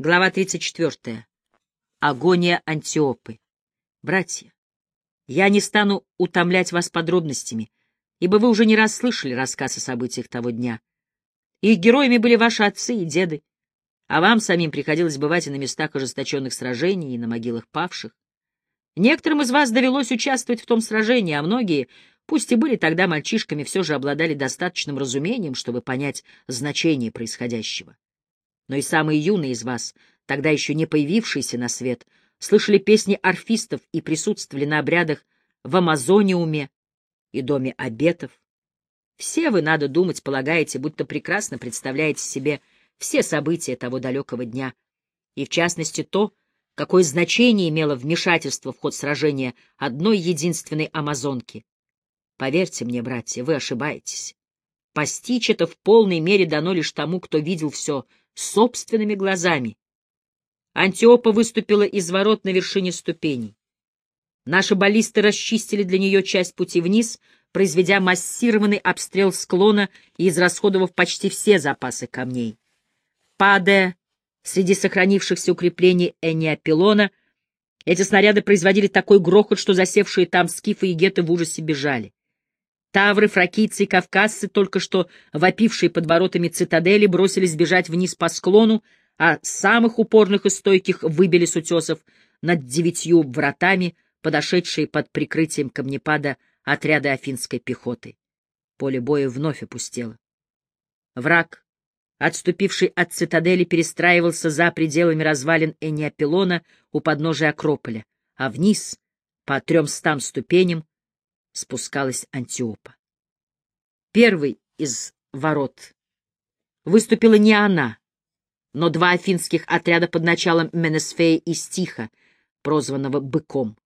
Глава 34. Агония Антиопы. Братья, я не стану утомлять вас подробностями, ибо вы уже не раз слышали рассказ о событиях того дня. Их героями были ваши отцы и деды, а вам самим приходилось бывать и на местах ожесточенных сражений, и на могилах павших. Некоторым из вас довелось участвовать в том сражении, а многие, пусть и были тогда мальчишками, все же обладали достаточным разумением, чтобы понять значение происходящего но и самые юные из вас, тогда еще не появившиеся на свет, слышали песни орфистов и присутствовали на обрядах в Амазониуме и Доме обетов. Все вы, надо думать, полагаете, будто прекрасно представляете себе все события того далекого дня, и в частности то, какое значение имело вмешательство в ход сражения одной единственной амазонки. Поверьте мне, братья, вы ошибаетесь. Постичь это в полной мере дано лишь тому, кто видел все собственными глазами. Антиопа выступила из ворот на вершине ступеней. Наши баллисты расчистили для нее часть пути вниз, произведя массированный обстрел склона и израсходовав почти все запасы камней. Падая среди сохранившихся укреплений Эниапилона, эти снаряды производили такой грохот, что засевшие там скифы и геты в ужасе бежали. Тавры, фракийцы и кавказцы, только что вопившие под воротами цитадели, бросились бежать вниз по склону, а самых упорных и стойких выбили с утесов над девятью вратами, подошедшие под прикрытием камнепада отряды афинской пехоты. Поле боя вновь опустело. Враг, отступивший от цитадели, перестраивался за пределами развалин Эниапилона у подножия Акрополя, а вниз, по трёмстам ступеням, спускалась Антиопа. Первый из ворот выступила не она, но два афинских отряда под началом Менесфея и Стиха, прозванного «Быком».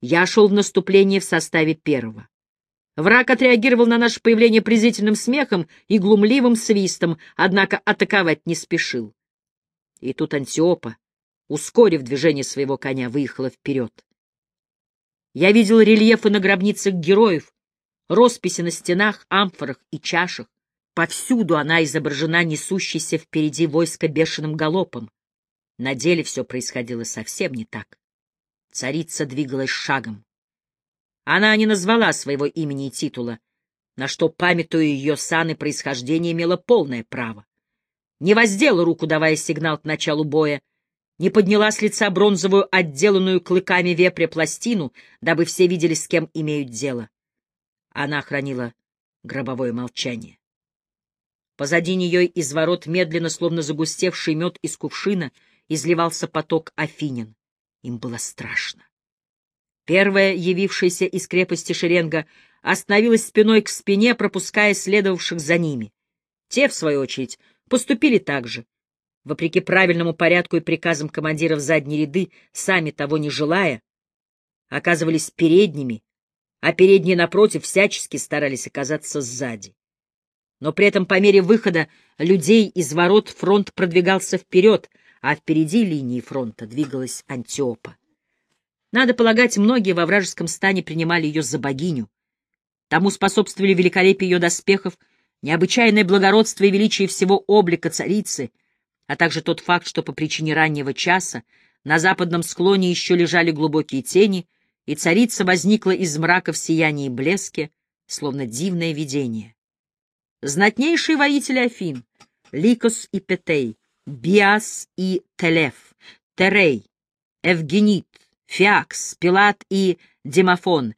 Я шел в наступление в составе первого. Враг отреагировал на наше появление презрительным смехом и глумливым свистом, однако атаковать не спешил. И тут Антиопа, ускорив движение своего коня, выехала вперед. Я видел рельефы на гробницах героев, росписи на стенах, амфорах и чашах. Повсюду она изображена несущейся впереди войска бешеным галопом. На деле все происходило совсем не так. Царица двигалась шагом. Она не назвала своего имени и титула, на что, памятуя ее сан и происхождение, имела полное право. Не воздела руку, давая сигнал к началу боя, не подняла с лица бронзовую, отделанную клыками вепря пластину, дабы все видели, с кем имеют дело. Она хранила гробовое молчание. Позади нее из ворот, медленно, словно загустевший мед из кувшина, изливался поток афинин. Им было страшно. Первая, явившаяся из крепости шеренга, остановилась спиной к спине, пропуская следовавших за ними. Те, в свою очередь, поступили так же, вопреки правильному порядку и приказам командиров задней ряды, сами того не желая, оказывались передними, а передние, напротив, всячески старались оказаться сзади. Но при этом по мере выхода людей из ворот фронт продвигался вперед, а впереди линии фронта двигалась Антиопа. Надо полагать, многие во вражеском стане принимали ее за богиню. Тому способствовали великолепие ее доспехов, необычайное благородство и величие всего облика царицы — а также тот факт, что по причине раннего часа на западном склоне еще лежали глубокие тени, и царица возникла из мрака в сиянии и блеске, словно дивное видение. Знатнейшие воители Афин — Ликос и Петей, Биас и Телеф, Терей, Евгенит, Фиакс, Пилат и Демофон,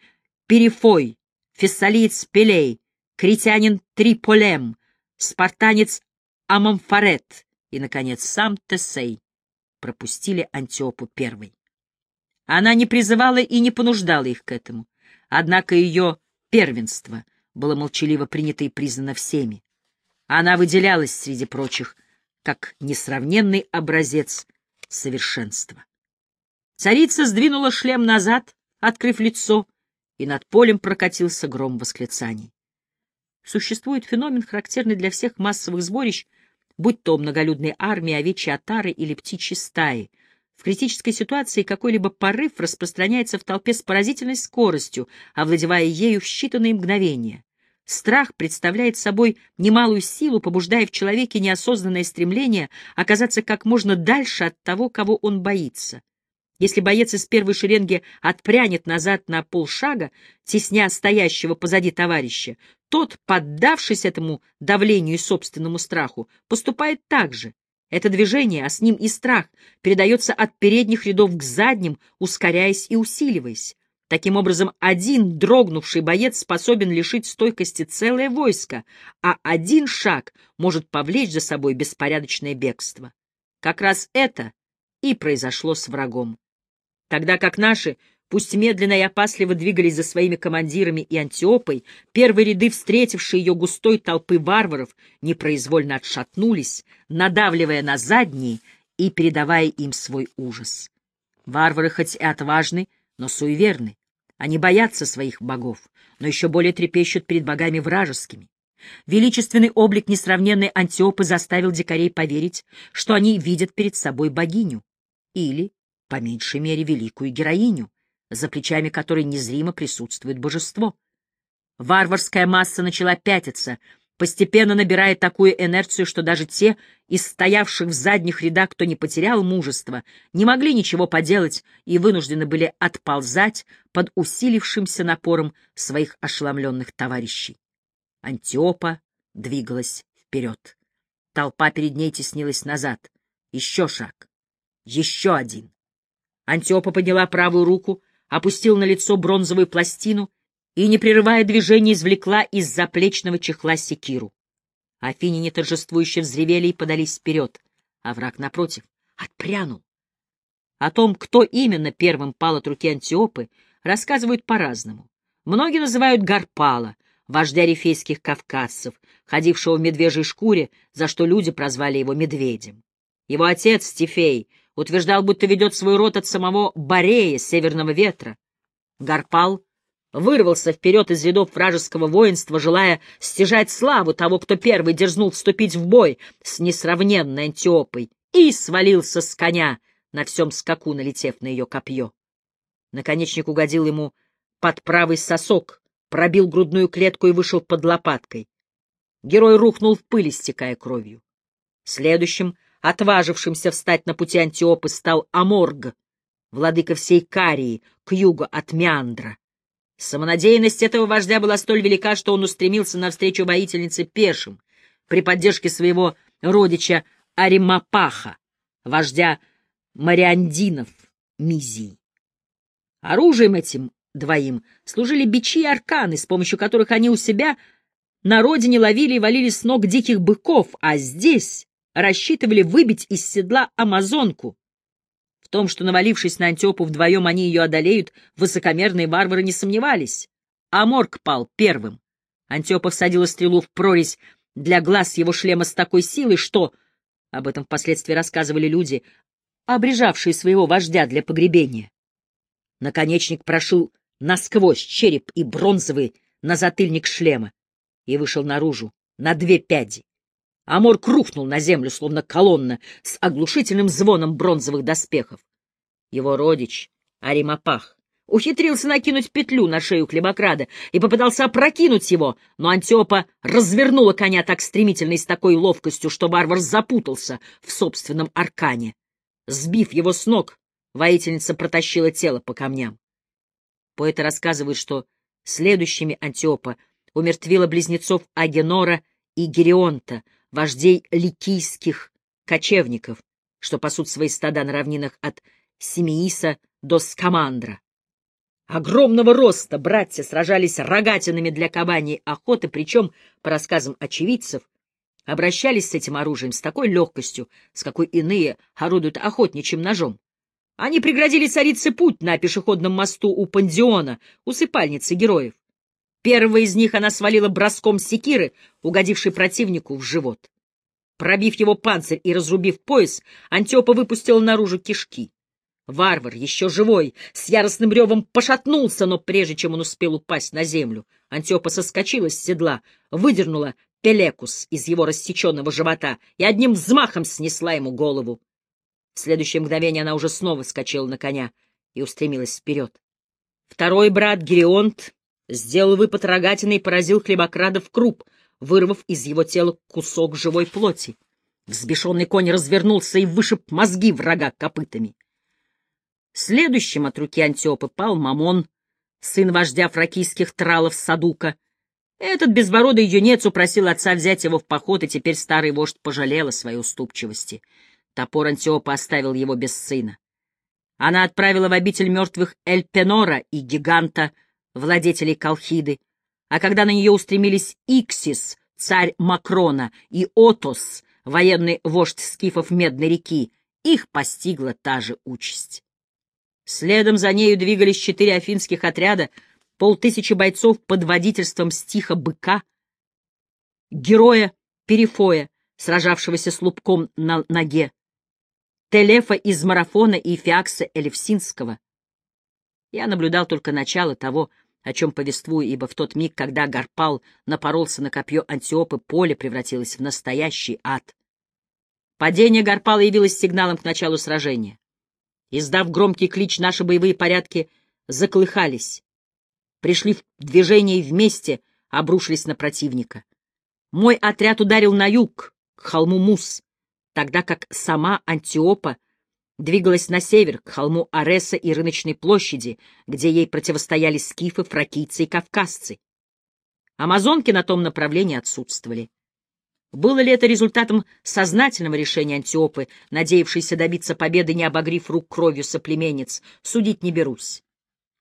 Перифой, Фессалиец Пелей, критянин Триполем, спартанец Амамфарет, и, наконец, сам Тесей пропустили Антиопу первой. Она не призывала и не понуждала их к этому, однако ее первенство было молчаливо принято и признано всеми. Она выделялась среди прочих как несравненный образец совершенства. Царица сдвинула шлем назад, открыв лицо, и над полем прокатился гром восклицаний. Существует феномен, характерный для всех массовых сборищ, будь то многолюдные армии, овечьи отары или птичьи стаи. В критической ситуации какой-либо порыв распространяется в толпе с поразительной скоростью, овладевая ею в считанные мгновения. Страх представляет собой немалую силу, побуждая в человеке неосознанное стремление оказаться как можно дальше от того, кого он боится. Если боец из первой шеренги отпрянет назад на полшага, тесня стоящего позади товарища, тот, поддавшись этому давлению и собственному страху, поступает так же. Это движение, а с ним и страх, передается от передних рядов к задним, ускоряясь и усиливаясь. Таким образом, один дрогнувший боец способен лишить стойкости целое войско, а один шаг может повлечь за собой беспорядочное бегство. Как раз это и произошло с врагом. Тогда как наши, пусть медленно и опасливо двигались за своими командирами и Антиопой, первые ряды, встретившие ее густой толпы варваров, непроизвольно отшатнулись, надавливая на задние и передавая им свой ужас. Варвары хоть и отважны, но суеверны. Они боятся своих богов, но еще более трепещут перед богами вражескими. Величественный облик несравненной Антиопы заставил дикарей поверить, что они видят перед собой богиню или, по меньшей мере, великую героиню, за плечами которой незримо присутствует божество. Варварская масса начала пятиться, постепенно набирая такую инерцию, что даже те из стоявших в задних рядах, кто не потерял мужества, не могли ничего поделать и вынуждены были отползать под усилившимся напором своих ошеломленных товарищей. Антиопа двигалась вперед. Толпа перед ней теснилась назад. Еще шаг. Еще один. Антиопа подняла правую руку, опустила на лицо бронзовую пластину и, не прерывая движения, извлекла из заплечного чехла секиру. Афиняне торжествующе взревели и подались вперед, а враг, напротив, отпрянул. О том, кто именно первым пал от руки Антиопы, рассказывают по-разному. Многие называют Гарпала, вождя рифейских кавказцев, ходившего в медвежьей шкуре, за что люди прозвали его медведем. Его отец, Стифей, утверждал, будто ведет свой род от самого Борея, северного ветра. Гарпал вырвался вперед из рядов вражеского воинства, желая стяжать славу того, кто первый дерзнул вступить в бой с несравненной Антиопой, и свалился с коня, на всем скаку налетев на ее копье. Наконечник угодил ему под правый сосок, пробил грудную клетку и вышел под лопаткой. Герой рухнул в пыль, истекая кровью. Следующим, отважившимся встать на пути Антиопы, стал Аморг, владыка всей Карии, к югу от Меандра. Самонадеянность этого вождя была столь велика, что он устремился навстречу воительнице пешим, при поддержке своего родича Аримапаха, вождя Мариандинов Мизии. Оружием этим двоим служили бичи и арканы, с помощью которых они у себя на родине ловили и валили с ног диких быков, а здесь рассчитывали выбить из седла амазонку, том, что, навалившись на Антиопу вдвоем, они ее одолеют, высокомерные варвары не сомневались. А Морг пал первым. Антиопа всадила стрелу в прорезь для глаз его шлема с такой силой, что, об этом впоследствии рассказывали люди, обрежавшие своего вождя для погребения. Наконечник прошил насквозь череп и бронзовый на затыльник шлема и вышел наружу на две пяди. Аморк рухнул на землю, словно колонна, с оглушительным звоном бронзовых доспехов. Его родич, Аримапах, ухитрился накинуть петлю на шею Клебокрада и попытался опрокинуть его, но Антиопа развернула коня так стремительно и с такой ловкостью, что варвар запутался в собственном аркане. Сбив его с ног, воительница протащила тело по камням. Поэты рассказывают, что следующими Антиопа умертвила близнецов Агенора и Герионта, вождей ликийских кочевников, что пасут свои стада на равнинах от Семииса до Скамандра. Огромного роста братья сражались рогатинами для кабаней охоты, причем, по рассказам очевидцев, обращались с этим оружием с такой легкостью, с какой иные орудуют охотничьим ножом. Они преградили царице путь на пешеходном мосту у Пандиона, усыпальницы героев. Первого из них она свалила броском секиры, угодившей противнику в живот. Пробив его панцирь и разрубив пояс, Антиопа выпустила наружу кишки. Варвар, еще живой, с яростным ревом пошатнулся, но прежде чем он успел упасть на землю, Антиопа соскочила с седла, выдернула пелекус из его рассеченного живота и одним взмахом снесла ему голову. В следующее мгновение она уже снова скочила на коня и устремилась вперед. Второй брат Герионт сделал выпад рогатины и поразил хлебокрадов круп, вырвав из его тела кусок живой плоти. Взбешенный конь развернулся и вышиб мозги врага копытами. Следующим от руки Антиопы пал Мамон, сын вождя фракийских тралов Садука. Этот безбородый юнец упросил отца взять его в поход, и теперь старый вождь пожалел о своей уступчивости. Топор Антиопа оставил его без сына. Она отправила в обитель мертвых Эльпенора и Гиганта, владетелей Колхиды, а когда на нее устремились Иксис, царь Макрона, и Отос, военный вождь скифов Медной реки, их постигла та же участь. Следом за нею двигались четыре афинских отряда, полтысячи бойцов под водительством стиха быка, героя Перифоя, сражавшегося с лубком на ноге, Телефа из Марафона и Фиакса Элевсинского. Я наблюдал только начало того, о чем повествую, ибо в тот миг, когда Гарпал напоролся на копье Антиопы, поле превратилось в настоящий ад. Падение Гарпала явилось сигналом к началу сражения. Издав громкий клич, наши боевые порядки заколыхались, пришли в движение и вместе обрушились на противника. Мой отряд ударил на юг, к холму Мус, тогда как сама Антиопа двигалась на север, к холму Ареса и рыночной площади, где ей противостояли скифы, фракийцы и кавказцы. Амазонки на том направлении отсутствовали. Было ли это результатом сознательного решения Антиопы, надеявшейся добиться победы, не обогрив рук кровью соплеменниц, судить не берусь.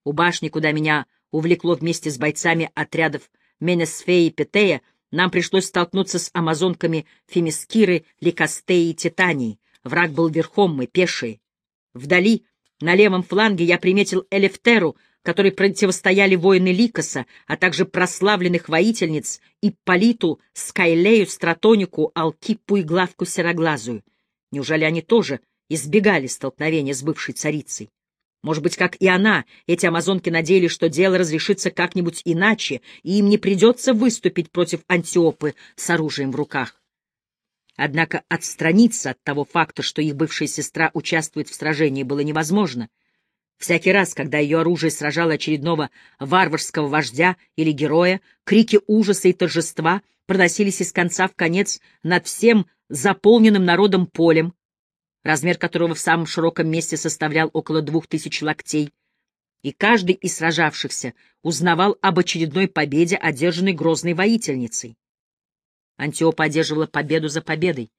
У башни, куда меня увлекло вместе с бойцами отрядов Менесфея и Петея, нам пришлось столкнуться с амазонками Фемискиры, Ликастеи и Титании. Враг был верхом, мы пешие. Вдали, на левом фланге, я приметил Элефтеру, которой противостояли воины Ликоса, а также прославленных воительниц Ипполиту, Скайлею, Стратонику, Алкиппу и Главку Сероглазую. Неужели они тоже избегали столкновения с бывшей царицей? Может быть, как и она, эти амазонки надеялись, что дело разрешится как-нибудь иначе, и им не придется выступить против Антиопы с оружием в руках. Однако отстраниться от того факта, что их бывшая сестра участвует в сражении, было невозможно. Всякий раз, когда ее оружие сражало очередного варварского вождя или героя, крики ужаса и торжества проносились из конца в конец над всем заполненным народом полем, размер которого в самом широком месте составлял около двух тысяч локтей, и каждый из сражавшихся узнавал об очередной победе, одержанной грозной воительницей. Антиопа одерживала победу за победой.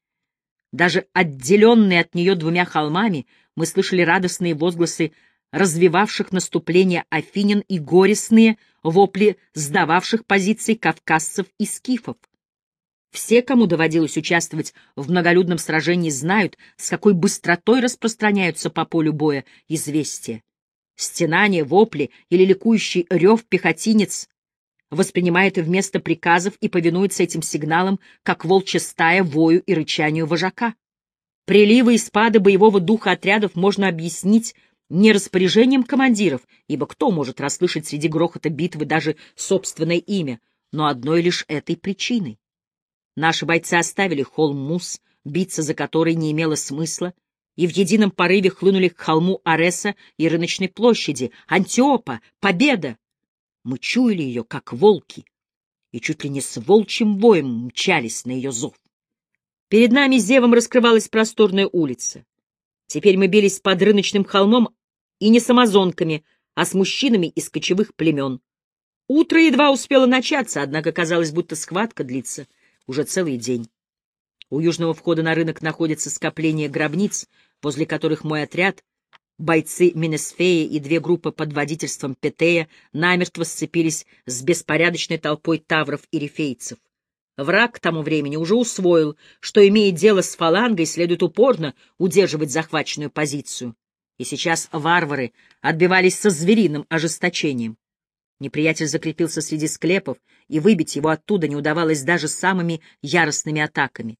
Даже отделенные от нее двумя холмами мы слышали радостные возгласы развивавших наступление афинин и горестные вопли сдававших позиции кавказцев и скифов. Все, кому доводилось участвовать в многолюдном сражении, знают, с какой быстротой распространяются по полю боя известия. Стенание, вопли или ликующий рев пехотинец воспринимает вместо приказов и повинуется этим сигналам, как волчья стая вою и рычанию вожака. Приливы и спады боевого духа отрядов можно объяснить не распоряжением командиров, ибо кто может расслышать среди грохота битвы даже собственное имя, но одной лишь этой причиной. Наши бойцы оставили холм Мус, биться за который не имело смысла, и в едином порыве хлынули к холму Ареса и рыночной площади. Антиопа! Победа! Мы чуяли ее, как волки, и чуть ли не с волчьим воем мчались на ее зов. Перед нами зевом раскрывалась просторная улица. Теперь мы бились под рыночным холмом и не с амазонками, а с мужчинами из кочевых племен. Утро едва успело начаться, однако казалось, будто схватка длится — уже целый день. У южного входа на рынок находится скопление гробниц, возле которых мой отряд, бойцы Минесфея и две группы под водительством Петея намертво сцепились с беспорядочной толпой тавров и рифейцев. Враг к тому времени уже усвоил, что, имея дело с фалангой, следует упорно удерживать захваченную позицию. И сейчас варвары отбивались со звериным ожесточением. Неприятель закрепился среди склепов, и выбить его оттуда не удавалось даже самыми яростными атаками.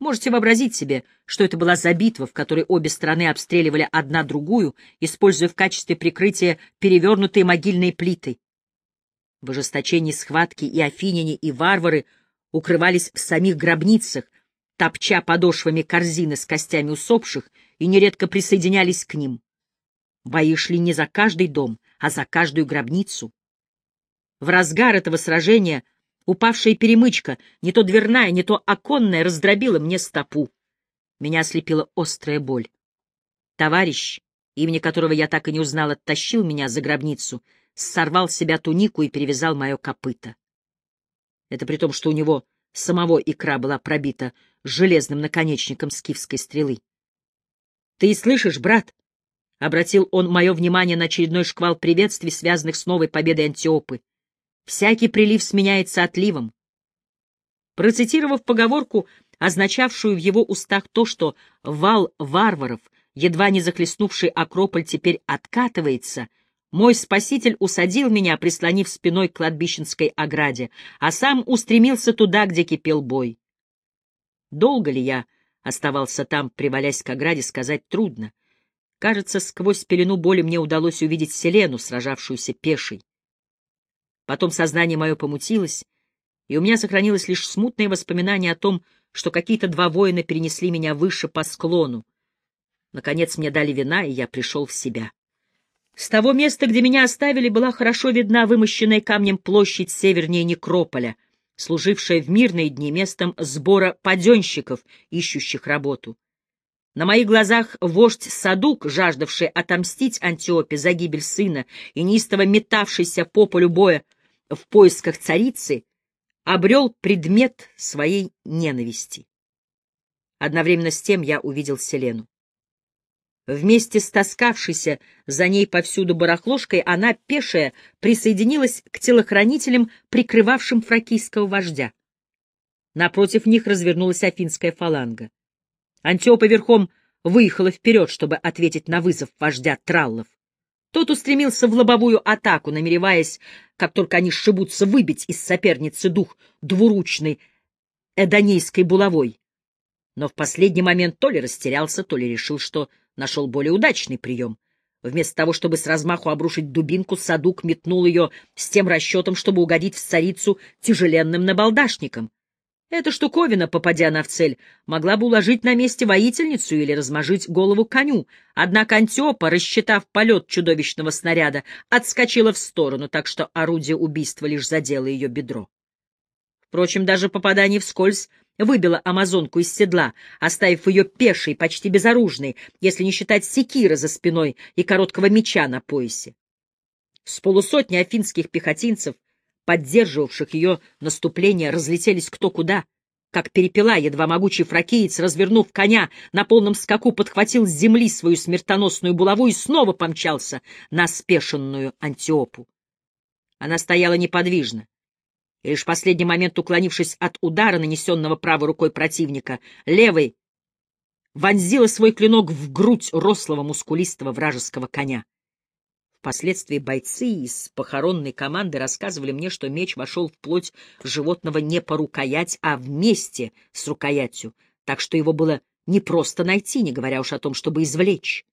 Можете вообразить себе, что это была за битва, в которой обе стороны обстреливали одна другую, используя в качестве прикрытия перевернутые могильные плиты. В ожесточении схватки и афиняне, и варвары укрывались в самих гробницах, топча подошвами корзины с костями усопших, и нередко присоединялись к ним. Бои шли не за каждый дом, а за каждую гробницу. В разгар этого сражения упавшая перемычка, не то дверная, не то оконная, раздробила мне стопу. Меня ослепила острая боль. Товарищ, имени которого я так и не узнал, оттащил меня за гробницу, сорвал с себя тунику и перевязал мое копыто. Это при том, что у него самого икра была пробита железным наконечником скифской стрелы. — Ты слышишь, брат? — обратил он мое внимание на очередной шквал приветствий, связанных с новой победой Антиопы. — Всякий прилив сменяется отливом. Процитировав поговорку, означавшую в его устах то, что вал варваров, едва не захлестнувший Акрополь, теперь откатывается — мой спаситель усадил меня, прислонив спиной к кладбищенской ограде, а сам устремился туда, где кипел бой. Долго ли я оставался там, привалясь к ограде, сказать трудно. Кажется, сквозь пелену боли мне удалось увидеть Селену, сражавшуюся пешей. Потом сознание мое помутилось, и у меня сохранилось лишь смутное воспоминание о том, что какие-то два воина перенесли меня выше по склону. Наконец мне дали вина, и я пришел в себя. С того места, где меня оставили, была хорошо видна вымощенная камнем площадь севернее Некрополя, служившая в мирные дни местом сбора паденщиков, ищущих работу. На моих глазах вождь Садук, жаждавший отомстить Антиопе за гибель сына и неистово метавшийся по полю боя в поисках царицы, обрел предмет своей ненависти. Одновременно с тем я увидел Селену. Вместе с таскавшейся за ней повсюду барахложкой она, пешая, присоединилась к телохранителям, прикрывавшим фракийского вождя. Напротив них развернулась афинская фаланга. Антиопа верхом выехала вперед, чтобы ответить на вызов вождя Траллов. Тот устремился в лобовую атаку, намереваясь, как только они сшибутся, выбить из соперницы дух двуручной эдонейской булавой. Но в последний момент то ли растерялся, то ли решил, что нашел более удачный прием. Вместо того, чтобы с размаху обрушить дубинку, Садук метнул ее с тем расчетом, чтобы угодить в царицу тяжеленным набалдашником. Эта штуковина, попадя на в цель, могла бы уложить на месте воительницу или размажить голову коню, однако Антиопа, рассчитав полет чудовищного снаряда, отскочила в сторону, так что орудие убийства лишь задело ее бедро. Впрочем, даже попадание вскользь выбила амазонку из седла, оставив ее пешей, почти безоружной, если не считать секира за спиной и короткого меча на поясе. С полусотни афинских пехотинцев, поддерживавших ее наступление, разлетелись кто куда. Как перепела, едва могучий фракиец, развернув коня, на полном скаку подхватил с земли свою смертоносную булаву и снова помчался на спешенную Антиопу. Она стояла неподвижно, и лишь в последний момент, уклонившись от удара, нанесенного правой рукой противника, левой вонзила свой клинок в грудь рослого мускулистого вражеского коня. Впоследствии бойцы из похоронной команды рассказывали мне, что меч вошел в плоть животного не по рукоять, а вместе с рукоятью, так что его было не просто найти, не говоря уж о том, чтобы извлечь.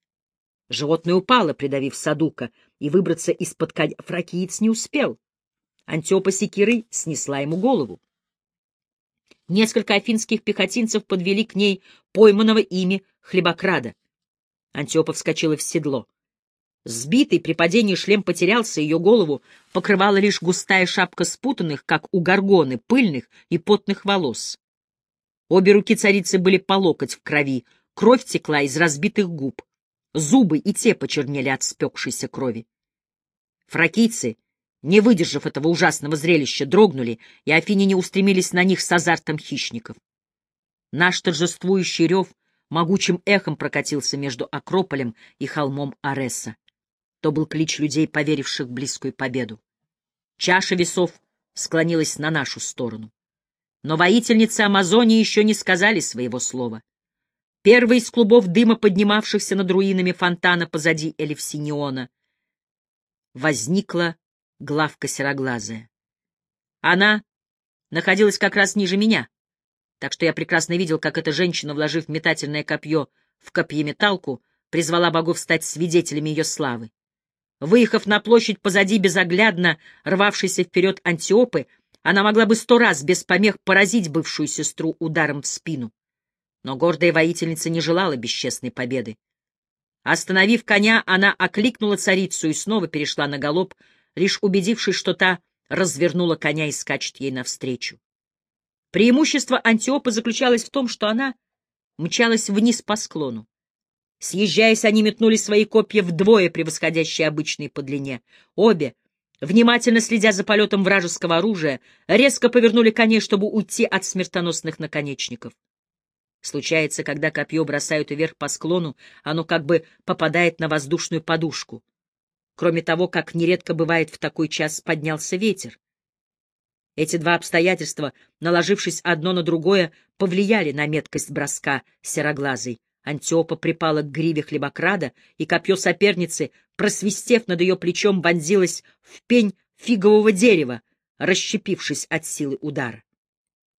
Животное упало, придавив Садука, и выбраться из-под коня фракиец не успел. Антиопа секирой снесла ему голову. Несколько афинских пехотинцев подвели к ней пойманного ими хлебокрада. Антиопа вскочила в седло. Сбитый при падении шлем потерялся, ее голову покрывала лишь густая шапка спутанных, как у горгоны, пыльных и потных волос. Обе руки царицы были по локоть в крови, кровь текла из разбитых губ. Зубы и те почернели от спекшейся крови. Фракийцы не выдержав этого ужасного зрелища, дрогнули, и афиняне устремились на них с азартом хищников. Наш торжествующий рев могучим эхом прокатился между Акрополем и холмом Ареса. То был клич людей, поверивших в близкую победу. Чаша весов склонилась на нашу сторону. Но воительницы Амазонии еще не сказали своего слова. Первый из клубов дыма, поднимавшихся над руинами фонтана позади Элевсиниона, возникла главка сероглазая. Она находилась как раз ниже меня, так что я прекрасно видел, как эта женщина, вложив метательное копье в копьеметалку, призвала богов стать свидетелями ее славы. Выехав на площадь позади безоглядно рвавшейся вперед Антиопы, она могла бы сто раз без помех поразить бывшую сестру ударом в спину. Но гордая воительница не желала бесчестной победы. Остановив коня, она окликнула царицу и снова перешла на галоп, лишь убедившись, что та развернула коня и скачет ей навстречу. Преимущество Антиопы заключалось в том, что она мчалась вниз по склону. Съезжаясь, они метнули свои копья вдвое превосходящие обычные по длине. Обе, внимательно следя за полетом вражеского оружия, резко повернули коней, чтобы уйти от смертоносных наконечников. Случается, когда копье бросают вверх по склону, оно как бы попадает на воздушную подушку. Кроме того, как нередко бывает в такой час, поднялся ветер. Эти два обстоятельства, наложившись одно на другое, повлияли на меткость броска сероглазой. Антиопа припала к гриве хлебокрада, и копье соперницы, просвистев над ее плечом, вонзилось в пень фигового дерева, расщепившись от силы удара.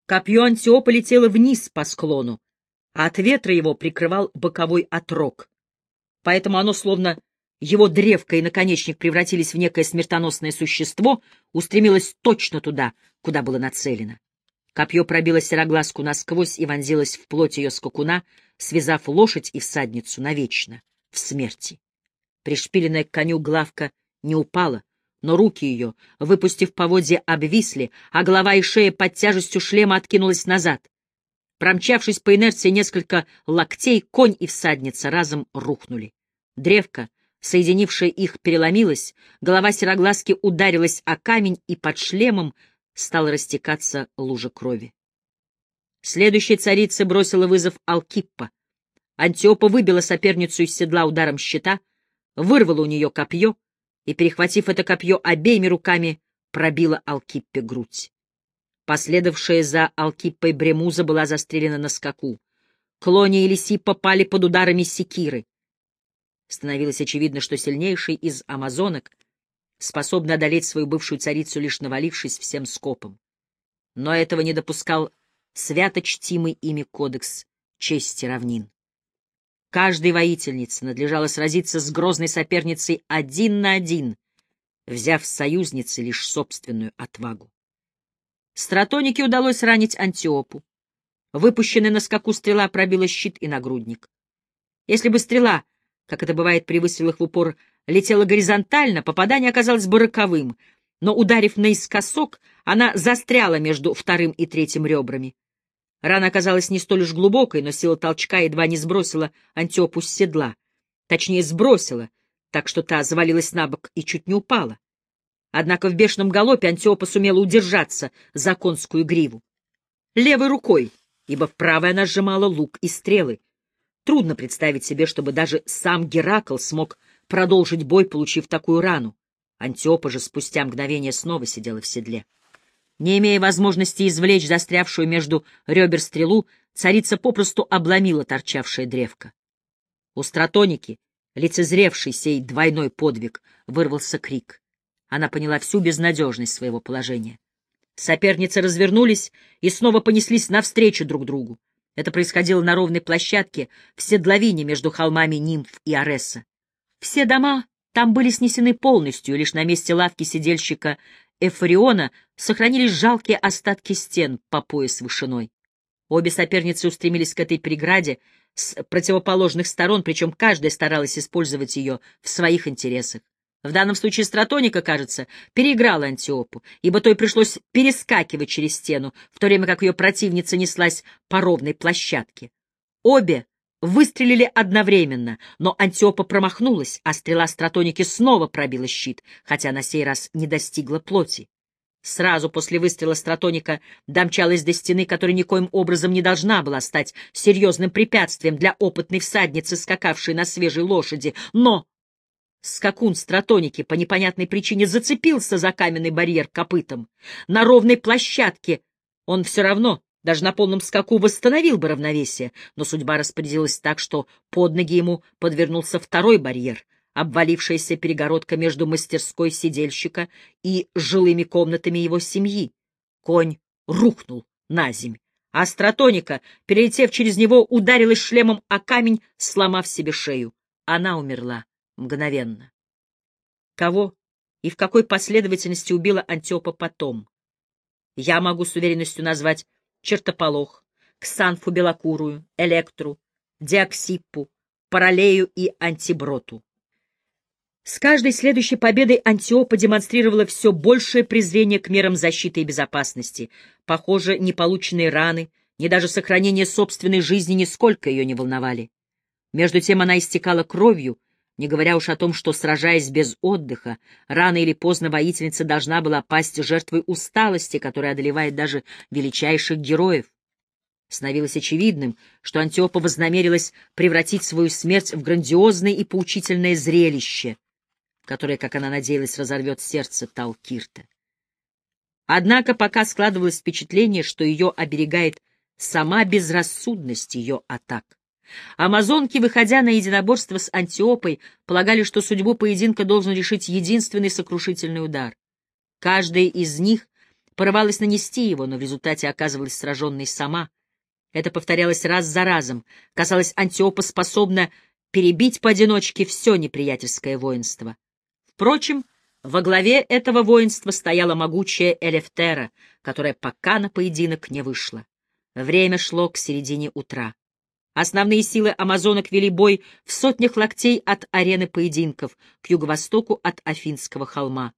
Копье Антиопа летело вниз по склону, а от ветра его прикрывал боковой отрог. Поэтому оно, словно его древко и наконечник превратились в некое смертоносное существо, устремилось точно туда, куда было нацелено. Копье пробило сероглазку насквозь и вонзилось в плоть ее скакуна, связав лошадь и всадницу навечно, в смерти. Пришпиленная к коню главка не упала, но руки ее, выпустив поводья, обвисли, а голова и шея под тяжестью шлема откинулась назад. Промчавшись по инерции несколько локтей, конь и всадница разом рухнули. Древко, соединившее их, переломилось, голова сероглазки ударилась о камень, и под шлемом стала растекаться лужа крови. Следующая царица бросила вызов Алкиппа. Антиопа выбила соперницу из седла ударом щита, вырвала у нее копье и, перехватив это копье обеими руками, пробила Алкиппе грудь. Последовавшая за Алкиппой Бремуза была застрелена на скаку. Клони и Лиси попали под ударами секиры. Становилось очевидно, что сильнейший из амазонок способна одолеть свою бывшую царицу, лишь навалившись всем скопом. Но этого не допускал свято чтимый ими кодекс чести равнин. Каждой воительнице надлежало сразиться с грозной соперницей один на один, взяв в союзницы лишь собственную отвагу. Стратонике удалось ранить Антиопу. Выпущенная на скаку стрела пробила щит и нагрудник. Если бы стрела, как это бывает при выстрелах в упор, летела горизонтально, попадание оказалось бы роковым, но, ударив наискосок, она застряла между вторым и третьим ребрами. Рана оказалась не столь уж глубокой, но сила толчка едва не сбросила Антиопу с седла. Точнее, сбросила, так что та завалилась на бок и чуть не упала. Однако в бешеном галопе Антиопа сумела удержаться за конскую гриву. Левой рукой, ибо в правой она сжимала лук и стрелы. Трудно представить себе, чтобы даже сам Геракл смог продолжить бой, получив такую рану. Антиопа же спустя мгновение снова сидела в седле. Не имея возможности извлечь застрявшую между ребер стрелу, царица попросту обломила торчавшее древко. У стратоники, лицезревший сей двойной подвиг, вырвался крик. Она поняла всю безнадежность своего положения. Соперницы развернулись и снова понеслись навстречу друг другу. Это происходило на ровной площадке в седловине между холмами Нимф и Ареса. Все дома там были снесены полностью, лишь на месте лавки сидельщика Эфориона сохранились жалкие остатки стен по пояс вышиной. Обе соперницы устремились к этой преграде с противоположных сторон, причем каждая старалась использовать ее в своих интересах. В данном случае стратоника, кажется, переиграла Антиопу, ибо той пришлось перескакивать через стену, в то время как ее противница неслась по ровной площадке. Обе выстрелили одновременно, но Антиопа промахнулась, а стрела стратоники снова пробила щит, хотя на сей раз не достигла плоти. Сразу после выстрела стратоника домчалась до стены, которая никоим образом не должна была стать серьезным препятствием для опытной всадницы, скакавшей на свежей лошади, но Скакун стратоники по непонятной причине зацепился за каменный барьер копытом. На ровной площадке он все равно, даже на полном скаку, восстановил бы равновесие, но судьба распорядилась так, что под ноги ему подвернулся второй барьер, обвалившаяся перегородка между мастерской сидельщика и жилыми комнатами его семьи. Конь рухнул на земь, а стратоника, перелетев через него, ударилась шлемом о камень, сломав себе шею. Она умерла мгновенно. Кого и в какой последовательности убила Антиопа потом? Я могу с уверенностью назвать Чертополох, Ксанфу Белокурую, Электру, Диоксиппу, Паралею и Антиброту. С каждой следующей победой Антиопа демонстрировала все большее презрение к мерам защиты и безопасности. Похоже, ни полученные раны, ни даже сохранение собственной жизни нисколько ее не волновали. Между тем она истекала кровью, не говоря уж о том, что, сражаясь без отдыха, рано или поздно воительница должна была пасть жертвой усталости, которая одолевает даже величайших героев. Становилось очевидным, что Антиопа вознамерилась превратить свою смерть в грандиозное и поучительное зрелище, которое, как она надеялась, разорвет сердце Талкирта. Однако пока складывалось впечатление, что ее оберегает сама безрассудность ее атак. Амазонки, выходя на единоборство с Антиопой, полагали, что судьбу поединка должен решить единственный сокрушительный удар. Каждая из них порывалась нанести его, но в результате оказывалась сраженной сама. Это повторялось раз за разом. Казалось, Антиопа способна перебить поодиночке все неприятельское воинство. Впрочем, во главе этого воинства стояла могучая Элефтера, которая пока на поединок не вышла. Время шло к середине утра. Основные силы амазонок вели бой в сотнях локтей от арены поединков к юго-востоку от Афинского холма.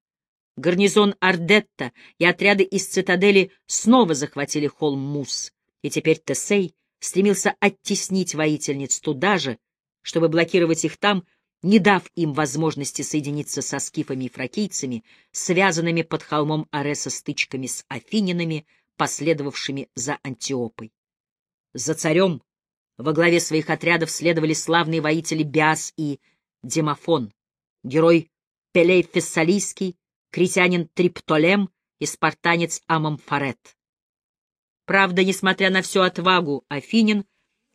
Гарнизон Ардетта и отряды из цитадели снова захватили холм Мус, и теперь Тесей стремился оттеснить воительниц туда же, чтобы блокировать их там, не дав им возможности соединиться со скифами и фракийцами, связанными под холмом Ареса стычками с афининами, последовавшими за Антиопой. За царем во главе своих отрядов следовали славные воители Биас и Демофон, герой Пелей Фессалийский, критянин Триптолем и спартанец Амамфарет. Правда, несмотря на всю отвагу Афинин,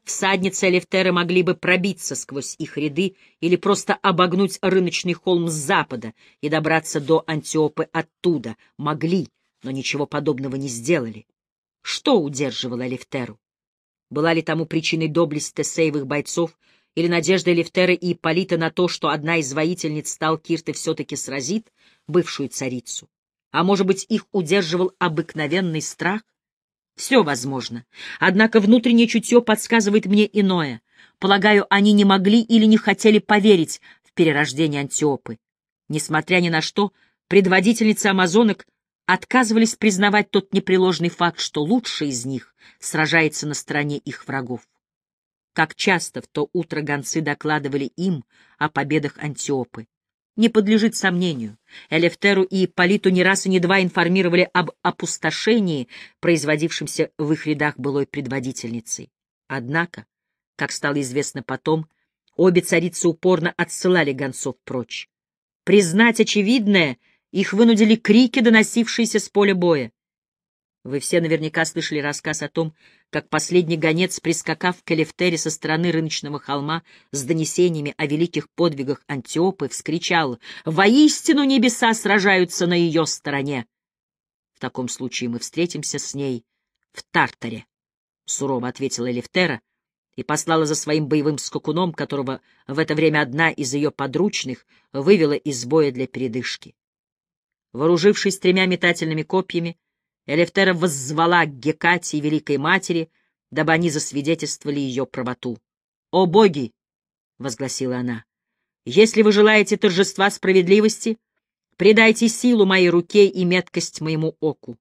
всадницы Элефтеры могли бы пробиться сквозь их ряды или просто обогнуть рыночный холм с запада и добраться до Антиопы оттуда. Могли, но ничего подобного не сделали. Что удерживало Элефтеру? Была ли тому причиной доблесть Тесеевых бойцов или надежда Левтеры и Ипполита на то, что одна из воительниц Талкирты все-таки сразит бывшую царицу? А может быть, их удерживал обыкновенный страх? Все возможно. Однако внутреннее чутье подсказывает мне иное. Полагаю, они не могли или не хотели поверить в перерождение Антиопы. Несмотря ни на что, предводительница амазонок отказывались признавать тот непреложный факт, что лучший из них сражается на стороне их врагов. Как часто в то утро гонцы докладывали им о победах Антиопы. Не подлежит сомнению, Элефтеру и Политу не раз и не два информировали об опустошении, производившемся в их рядах былой предводительницей. Однако, как стало известно потом, обе царицы упорно отсылали гонцов прочь. Признать очевидное — их вынудили крики, доносившиеся с поля боя. Вы все наверняка слышали рассказ о том, как последний гонец, прискакав к Элефтере со стороны рыночного холма с донесениями о великих подвигах Антиопы, вскричал «Воистину небеса сражаются на ее стороне!» «В таком случае мы встретимся с ней в Тартаре», — сурово ответила Элефтера и послала за своим боевым скакуном, которого в это время одна из ее подручных вывела из боя для передышки. Вооружившись тремя метательными копьями, Элефтера воззвала к Гекате и Великой Матери, дабы они засвидетельствовали ее правоту. «О боги!» — возгласила она. «Если вы желаете торжества справедливости, предайте силу моей руке и меткость моему оку».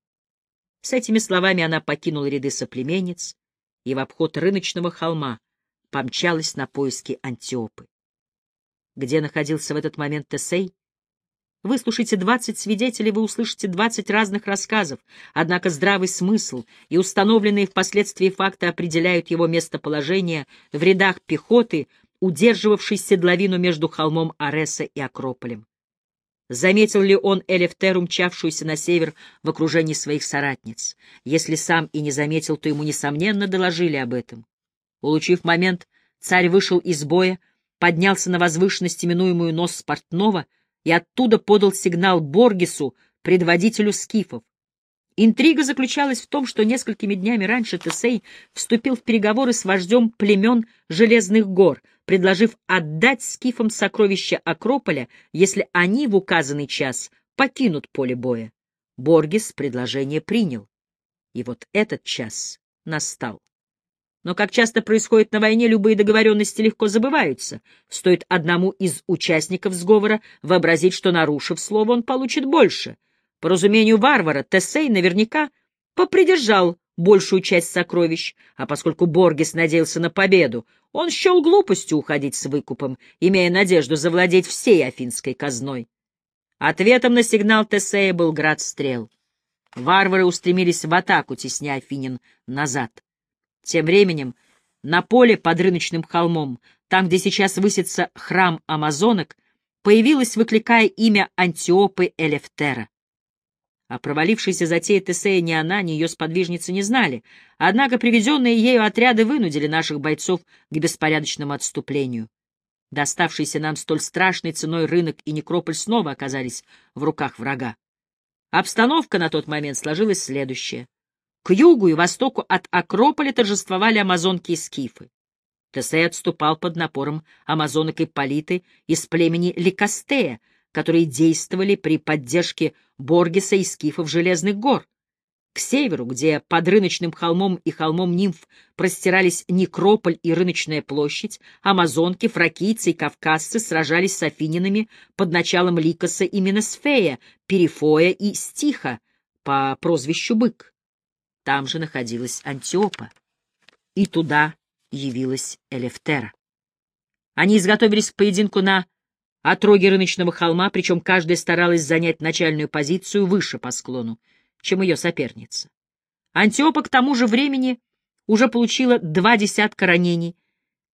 С этими словами она покинула ряды соплеменниц и в обход рыночного холма помчалась на поиски Антиопы. Где находился в этот момент Тесей, Выслушайте двадцать свидетелей, вы услышите двадцать разных рассказов, однако здравый смысл и установленные впоследствии факты определяют его местоположение в рядах пехоты, удерживавшей седловину между холмом Ареса и Акрополем. Заметил ли он Элефтеру, мчавшуюся на север в окружении своих соратниц? Если сам и не заметил, то ему, несомненно, доложили об этом. Улучив момент, царь вышел из боя, поднялся на возвышенность, именуемую нос Спортнова, и оттуда подал сигнал Боргесу, предводителю скифов. Интрига заключалась в том, что несколькими днями раньше Тесей вступил в переговоры с вождем племен Железных гор, предложив отдать скифам сокровища Акрополя, если они в указанный час покинут поле боя. Боргес предложение принял. И вот этот час настал. Но, как часто происходит на войне, любые договоренности легко забываются. Стоит одному из участников сговора вообразить, что, нарушив слово, он получит больше. По разумению варвара, Тесей наверняка попридержал большую часть сокровищ, а поскольку Боргес надеялся на победу, он счел глупостью уходить с выкупом, имея надежду завладеть всей афинской казной. Ответом на сигнал Тесея был град стрел. Варвары устремились в атаку, тесня Афинин назад. Тем временем на поле под рыночным холмом, там, где сейчас высится храм амазонок, появилась, выкликая имя Антиопы Элефтера. О провалившейся затее Тесея ни она, ни ее сподвижницы не знали, однако приведенные ею отряды вынудили наших бойцов к беспорядочному отступлению. Доставшийся нам столь страшной ценой рынок и некрополь снова оказались в руках врага. Обстановка на тот момент сложилась следующая. К югу и востоку от Акрополя торжествовали амазонки и скифы. Тесей отступал под напором амазонок и политы из племени Ликастея, которые действовали при поддержке Боргеса и скифов Железных гор. К северу, где под рыночным холмом и холмом нимф простирались Некрополь и рыночная площадь, амазонки, фракийцы и кавказцы сражались с афининами под началом Ликоса и Миносфея, Перифоя и Стиха по прозвищу Бык. Там же находилась Антиопа. И туда явилась Элефтера. Они изготовились к поединку на отроге рыночного холма, причем каждая старалась занять начальную позицию выше по склону, чем ее соперница. Антиопа к тому же времени уже получила два десятка ранений.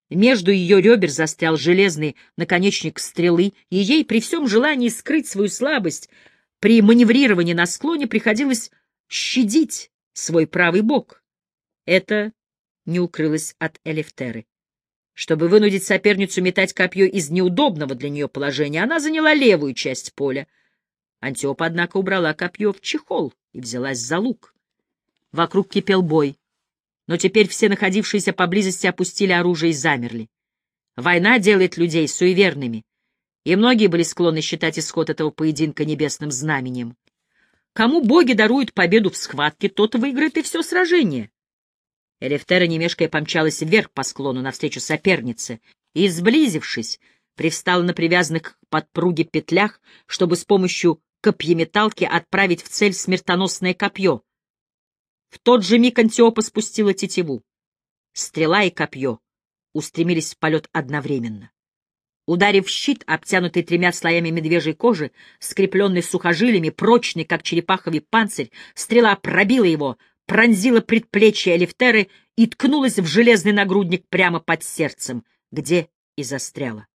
Между ее ребер застрял железный наконечник стрелы, и ей при всем желании скрыть свою слабость при маневрировании на склоне приходилось щадить свой правый бок. Это не укрылось от Элефтеры. Чтобы вынудить соперницу метать копье из неудобного для нее положения, она заняла левую часть поля. Антиопа, однако, убрала копье в чехол и взялась за лук. Вокруг кипел бой, но теперь все находившиеся поблизости опустили оружие и замерли. Война делает людей суеверными, и многие были склонны считать исход этого поединка небесным знаменем. Кому боги даруют победу в схватке, тот выиграет и все сражение. Элефтера, не мешкая, помчалась вверх по склону навстречу сопернице и, сблизившись, привстала на привязанных к подпруге петлях, чтобы с помощью копьеметалки отправить в цель смертоносное копье. В тот же миг Антиопа спустила тетиву. Стрела и копье устремились в полет одновременно. Ударив щит, обтянутый тремя слоями медвежьей кожи, скрепленный сухожилиями, прочный, как черепаховый панцирь, стрела пробила его, пронзила предплечье Элифтеры и ткнулась в железный нагрудник прямо под сердцем, где и застряла.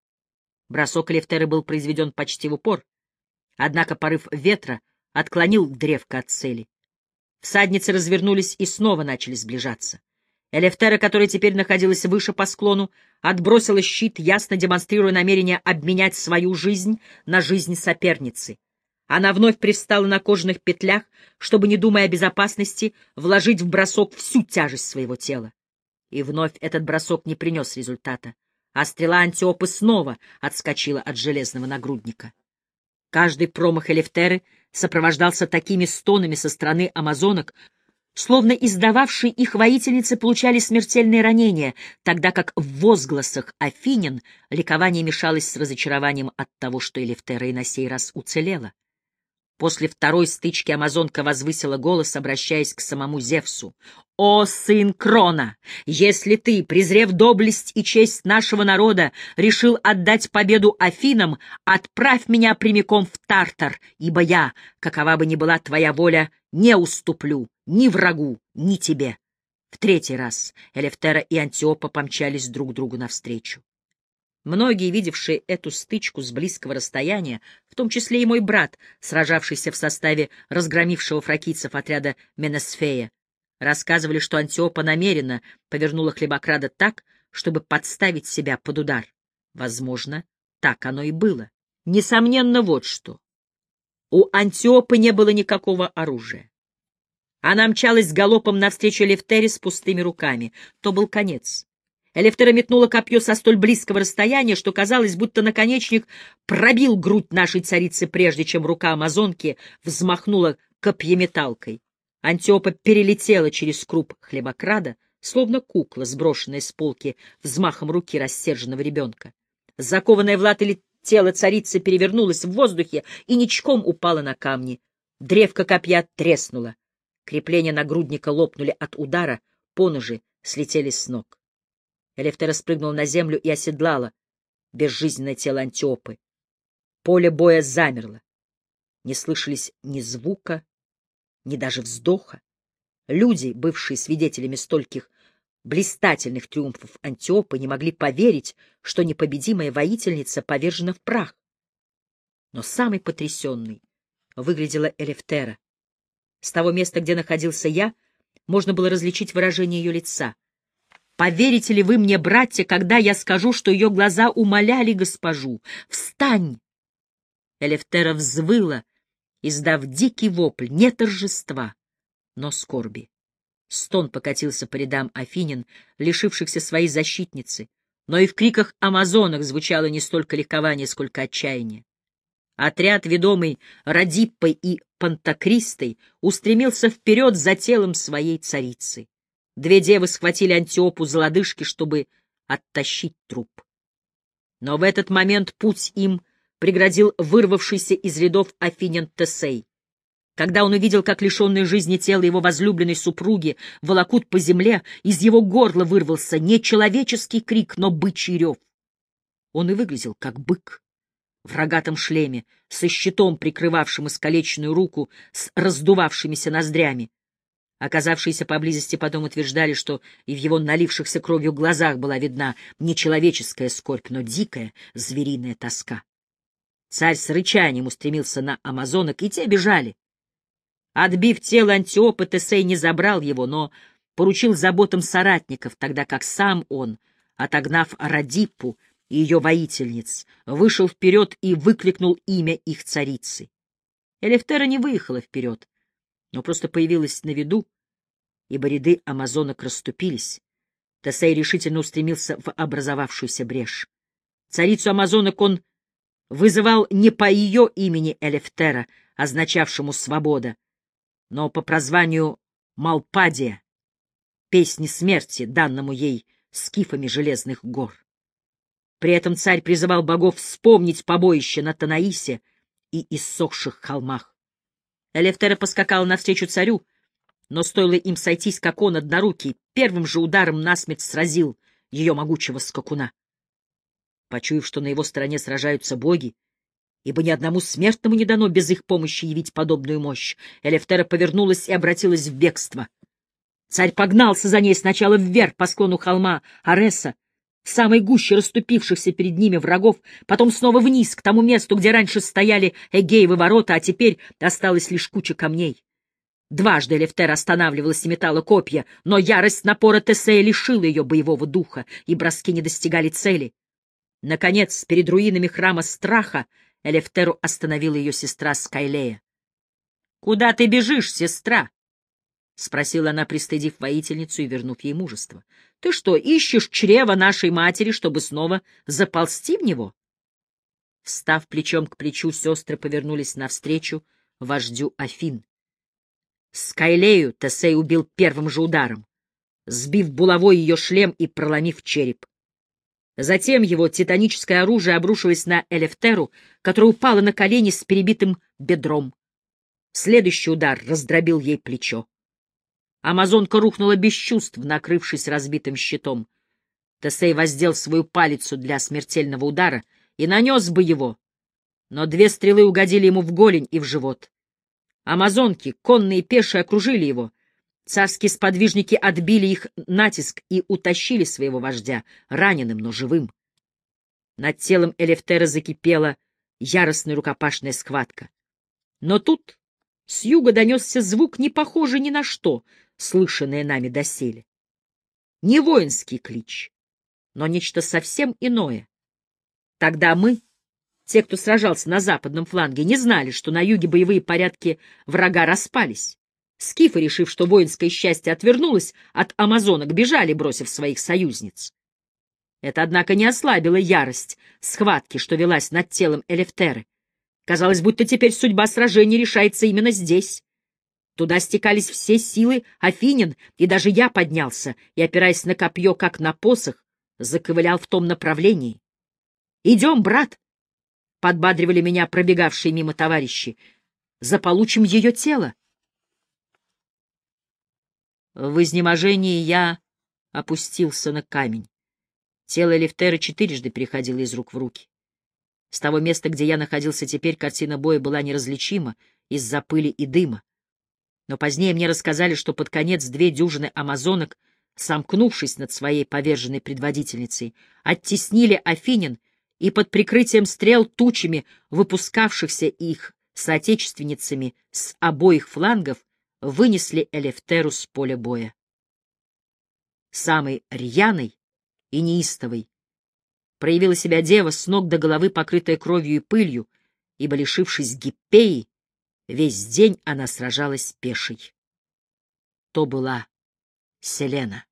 Бросок Элифтеры был произведен почти в упор, однако порыв ветра отклонил древко от цели. Всадницы развернулись и снова начали сближаться. Элефтера, которая теперь находилась выше по склону, отбросила щит, ясно демонстрируя намерение обменять свою жизнь на жизнь соперницы. Она вновь привстала на кожаных петлях, чтобы, не думая о безопасности, вложить в бросок всю тяжесть своего тела. И вновь этот бросок не принес результата, а стрела Антиопы снова отскочила от железного нагрудника. Каждый промах Элефтеры сопровождался такими стонами со стороны амазонок, словно издававшие их воительницы получали смертельные ранения, тогда как в возгласах Афинин ликование мешалось с разочарованием от того, что Элефтера и на сей раз уцелела. После второй стычки амазонка возвысила голос, обращаясь к самому Зевсу. «О, сын Крона! Если ты, презрев доблесть и честь нашего народа, решил отдать победу Афинам, отправь меня прямиком в Тартар, ибо я, какова бы ни была твоя воля, не уступлю ни врагу, ни тебе». В третий раз Элефтера и Антиопа помчались друг другу навстречу. Многие, видевшие эту стычку с близкого расстояния, в том числе и мой брат, сражавшийся в составе разгромившего фракийцев отряда Менесфея, рассказывали, что Антиопа намеренно повернула хлебокрада так, чтобы подставить себя под удар. Возможно, так оно и было. Несомненно, вот что. У Антиопы не было никакого оружия. Она мчалась галопом навстречу Левтере с пустыми руками. То был конец. Элефтера метнула копье со столь близкого расстояния, что казалось, будто наконечник пробил грудь нашей царицы, прежде чем рука амазонки взмахнула копьеметалкой. Антиопа перелетела через круп хлебокрада, словно кукла, сброшенная с полки взмахом руки рассерженного ребенка. Закованная в латы тело царицы перевернулось в воздухе и ничком упало на камни. Древко копья треснуло. Крепления нагрудника лопнули от удара, поножи слетели с ног. Элефтера спрыгнул на землю и оседлала безжизненное тело Антиопы. Поле боя замерло. Не слышались ни звука, ни даже вздоха. Люди, бывшие свидетелями стольких блистательных триумфов Антиопы, не могли поверить, что непобедимая воительница повержена в прах. Но самой потрясенной выглядела Элефтера. С того места, где находился я, можно было различить выражение ее лица. «Поверите ли вы мне, братья, когда я скажу, что ее глаза умоляли госпожу? Встань!» Элефтера взвыла, издав дикий вопль, не торжества, но скорби. Стон покатился по рядам афинин, лишившихся своей защитницы, но и в криках амазонок звучало не столько ликование, сколько отчаяние. Отряд, ведомый Радиппой и Пантокристой, устремился вперед за телом своей царицы. Две девы схватили Антиопу за лодыжки, чтобы оттащить труп. Но в этот момент путь им преградил вырвавшийся из рядов Афинян Тесей. Когда он увидел, как лишенные жизни тело его возлюбленной супруги волокут по земле, из его горла вырвался не человеческий крик, но бычий рев. Он и выглядел как бык в рогатом шлеме, со щитом, прикрывавшим искалеченную руку, с раздувавшимися ноздрями. Оказавшиеся поблизости потом утверждали, что и в его налившихся кровью глазах была видна не человеческая скорбь, но дикая звериная тоска. Царь с рычанием устремился на амазонок, и те бежали. Отбив тело Антиопа, Тесей не забрал его, но поручил заботам соратников, тогда как сам он, отогнав Радиппу, и ее воительниц, вышел вперед и выкликнул имя их царицы. Элефтера не выехала вперед, но просто появилась на виду, ибо ряды амазонок расступились. Тесей решительно устремился в образовавшуюся брешь. Царицу амазонок он вызывал не по ее имени Элефтера, означавшему «свобода», но по прозванию Малпадия, песни смерти, данному ей скифами железных гор. При этом царь призывал богов вспомнить побоище на Танаисе и иссохших холмах. Элефтера поскакал навстречу царю, но стоило им сойтись, как он, однорукий, первым же ударом насмерть сразил ее могучего скакуна. Почуяв, что на его стороне сражаются боги, ибо ни одному смертному не дано без их помощи явить подобную мощь, Элефтера повернулась и обратилась в бегство. Царь погнался за ней сначала вверх по склону холма Ареса, в самой гуще расступившихся перед ними врагов, потом снова вниз, к тому месту, где раньше стояли Эгеевы ворота, а теперь осталась лишь куча камней. Дважды Лефтер останавливалась и метала копья, но ярость напора Тесея лишила ее боевого духа, и броски не достигали цели. Наконец, перед руинами храма страха Элефтеру остановила ее сестра Скайлея. — Куда ты бежишь, сестра? — спросила она, пристыдив воительницу и вернув ей мужество. Ты что, ищешь чрева нашей матери, чтобы снова заползти в него? Встав плечом к плечу, сестры повернулись навстречу вождю Афин. Скайлею Тесей убил первым же ударом, сбив булавой ее шлем и проломив череп. Затем его титаническое оружие обрушилось на Элефтеру, которая упала на колени с перебитым бедром. Следующий удар раздробил ей плечо. Амазонка рухнула без чувств, накрывшись разбитым щитом. Тесей воздел свою палицу для смертельного удара и нанес бы его, но две стрелы угодили ему в голень и в живот. Амазонки, конные и пешие, окружили его. Царские сподвижники отбили их натиск и утащили своего вождя, раненым, но живым. Над телом Элефтера закипела яростная рукопашная схватка. Но тут с юга донесся звук, не похожий ни на что, слышанное нами доселе. Не воинский клич, но нечто совсем иное. Тогда мы, те, кто сражался на западном фланге, не знали, что на юге боевые порядки врага распались. Скифы, решив, что воинское счастье отвернулось от амазонок, бежали, бросив своих союзниц. Это, однако, не ослабило ярость схватки, что велась над телом Элефтеры. Казалось, будто теперь судьба сражения решается именно здесь. Туда стекались все силы Афинин, и даже я поднялся и, опираясь на копье, как на посох, заковылял в том направлении. «Идем, брат!» — подбадривали меня пробегавшие мимо товарищи. «Заполучим ее тело!» В изнеможении я опустился на камень. Тело Лефтера четырежды переходило из рук в руки. С того места, где я находился теперь, картина боя была неразличима из-за пыли и дыма. Но позднее мне рассказали, что под конец две дюжины амазонок, сомкнувшись над своей поверженной предводительницей, оттеснили Афинин и под прикрытием стрел тучами, выпускавшихся их соотечественницами с обоих флангов, вынесли Элефтеру с поля боя. Самой рьяной и неистовой проявила себя дева с ног до головы, покрытая кровью и пылью, ибо, лишившись Гиппеи, Весь день она сражалась пешей. То была Селена.